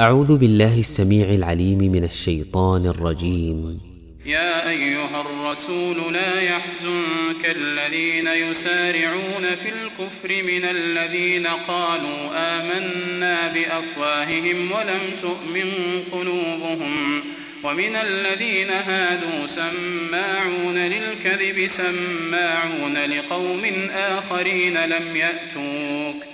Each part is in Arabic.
أعوذ بالله السميع العليم من الشيطان الرجيم. يا أيها الرسول لا يحزنك الذين يسارعون في الكفر من الذين قالوا آمنا بأفواههم ولم تؤمن قلوبهم ومن الذين هادوا سماعون للكذب سماعون لقوم آخرين لم يأتوك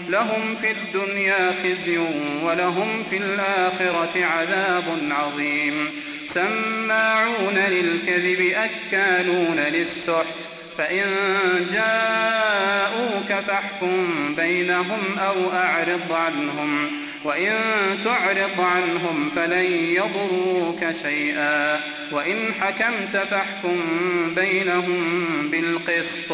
لهم في الدنيا خزي ولهم في الآخرة عذاب عظيم. سماعون للكذب أكالون للسحت. فإن جاءوك فاحكم بينهم أو أعرض عنهم. وإن تعرض عنهم فلن يضروك شيئا. وإن حكمت فاحكم بينهم بالقسط.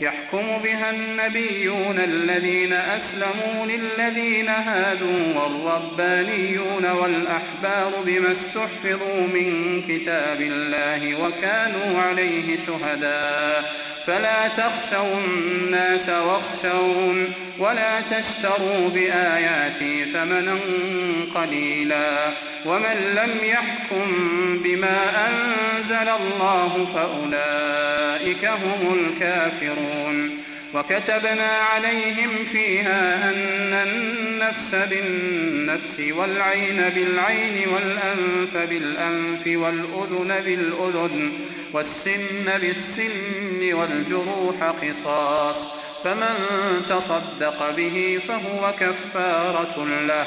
يحكم بها النبيون الذين أسلموا للذين هادوا والربانيون والأحبار بما استحفظوا من كتاب الله وكانوا عليه شهداء. فلا تخشوا الناس واخشون ولا تشتروا بآياتي ثمنا قليلا. ومن لم يحكم بما أنزل الله فأولئك هم الكافرون. وكتبنا عليهم فيها أن النفس بالنفس والعين بالعين والأنف بالأنف والأذن بالأذن والسن بالسن والجروح قصاص. فمن تصدق به فهو كفارة له.